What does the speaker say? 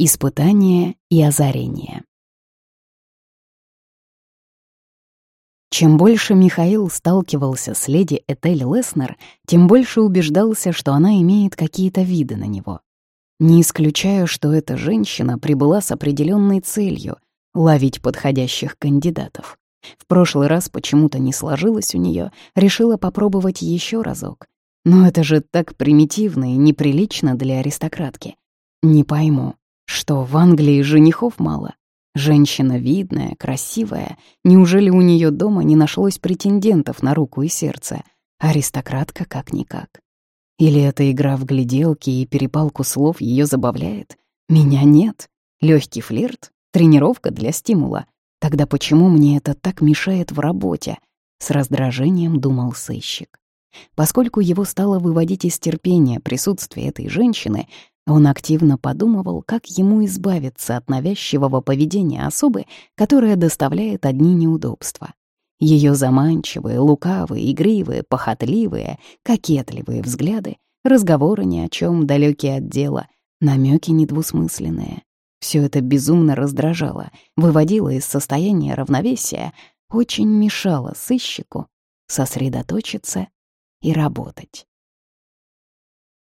Испытание и озарение. Чем больше Михаил сталкивался с леди Этель Леснер, тем больше убеждался, что она имеет какие-то виды на него. Не исключаю, что эта женщина прибыла с определенной целью — ловить подходящих кандидатов. В прошлый раз почему-то не сложилось у нее, решила попробовать еще разок. Но это же так примитивно и неприлично для аристократки. Не пойму, что, в Англии женихов мало? Женщина видная, красивая. Неужели у нее дома не нашлось претендентов на руку и сердце? Аристократка как-никак. Или эта игра в гляделки и перепалку слов ее забавляет? Меня нет. Легкий флирт? Тренировка для стимула? Тогда почему мне это так мешает в работе? С раздражением думал сыщик. Поскольку его стало выводить из терпения присутствие этой женщины, он активно подумывал, как ему избавиться от навязчивого поведения особы, которая доставляет одни неудобства. Ее заманчивые, лукавые, игривые, похотливые, кокетливые взгляды, разговоры ни о чем, далекие от дела, намеки недвусмысленные. Все это безумно раздражало, выводило из состояния равновесия, очень мешало сыщику сосредоточиться и работать.